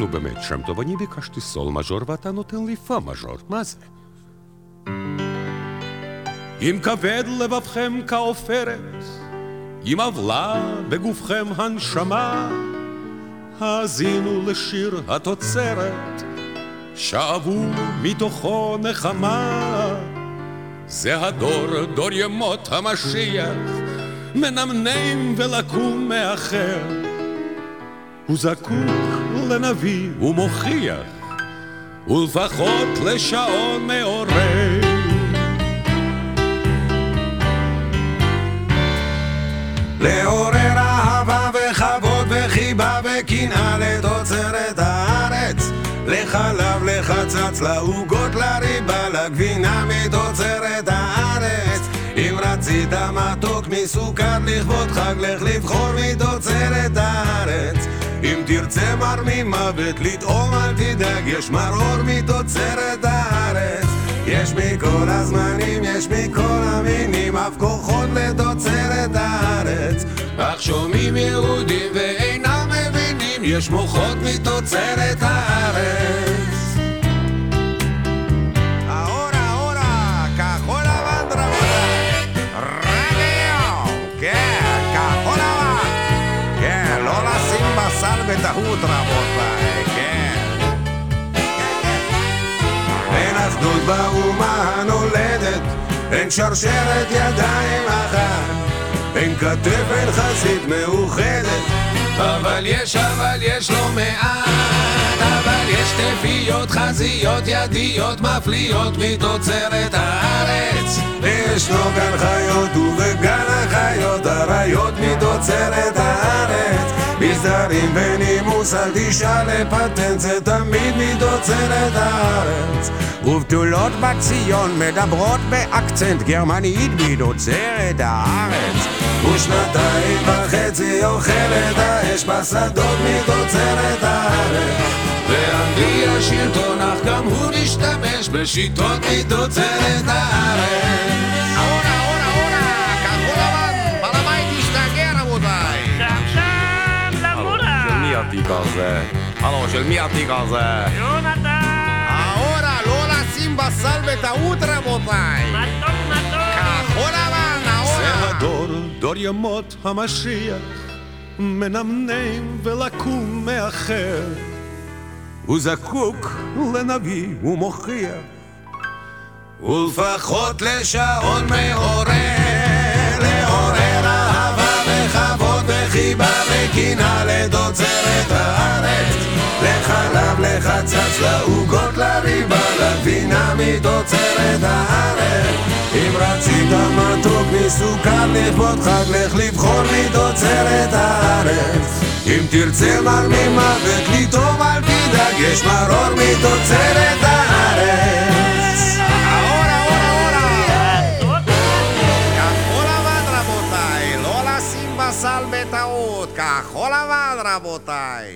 נו באמת, שם טוב, אני ביקשתי סול מז'ור ואתה נותן לי פה מז'ור, מה זה? אם כבד לבבכם כעופרת, אם עוולה בגופכם הנשמה, האזינו לשיר התוצרת, שאבו מתוכו נחמה. זה הדור, דור ימות המשיח, מנמנם ולקום מאחר. הוא זקוק לנביא. ומוכיח, ולפחות לשעון מעורר. לעורר אהבה וכבוד וחיבה וקנאה לתוצרת הארץ. לחלב, לחצץ, לעוגות, לריבה, לגבינה מתוצרת הארץ. אם רצית מתוק מסוכר לכבוד חג, לך לבחור מתוצרת הארץ תרצה מר ממוות לטעום אל תדאג, יש מרור מתוצרת הארץ יש מכל הזמנים, יש מכל המינים, אף כוחות לתוצרת הארץ. אך שומעים יהודים ואינם מבינים, יש מוחות מתוצרת הארץ. בשר בטעות רבותיי, כן. אין אחדות באומה הנולדת, אין שרשרת ידיים אחת, אין כתף, אין חזית מאוחדת. אבל יש, אבל יש לא מעט, אבל יש תפיות, חזיות, ידיות, מפליאות מתוצרת הארץ. וישנו גן חיות ובגן החיות, אריות מתוצרת הארץ. מסדרים בנימוס, אל תשאל לפטנט, זה תמיד מתוצרת הארץ. ובתולות בציון מדברות באקצנט גרמנית מתוצרת הארץ. ושנתיים וחצי אוכלת האש בשדות מתוצרת הארץ. ואנגלי השלטון, אך גם הוא משתמש בשיטות מתוצרת הארץ. הזה? הלו, של מי התיק הזה? יונתן! ahora, לא לשים בשר בטעות רבותיי. מתוק מתוק! כחול לבן, זה ahora. הדור, דור ימות המשיח, מנמנם ולקום מאחר. הוא זקוק לנביא ומוכיח, ולפחות לשעון מעורר, לעורר אהבה וכבוד וחיבה וקנאה לתוצרת הארץ. לחצץ, לעוגות, לריבה, לגבינה מתוצרת הארץ. אם רצית מתוק מסוכר לכבוד חג, לך לבחור מתוצרת הארץ. אם תרצה מר ממוות לטעום אל תדאג, יש מרור מתוצרת הארץ. כחול לבן רבותיי.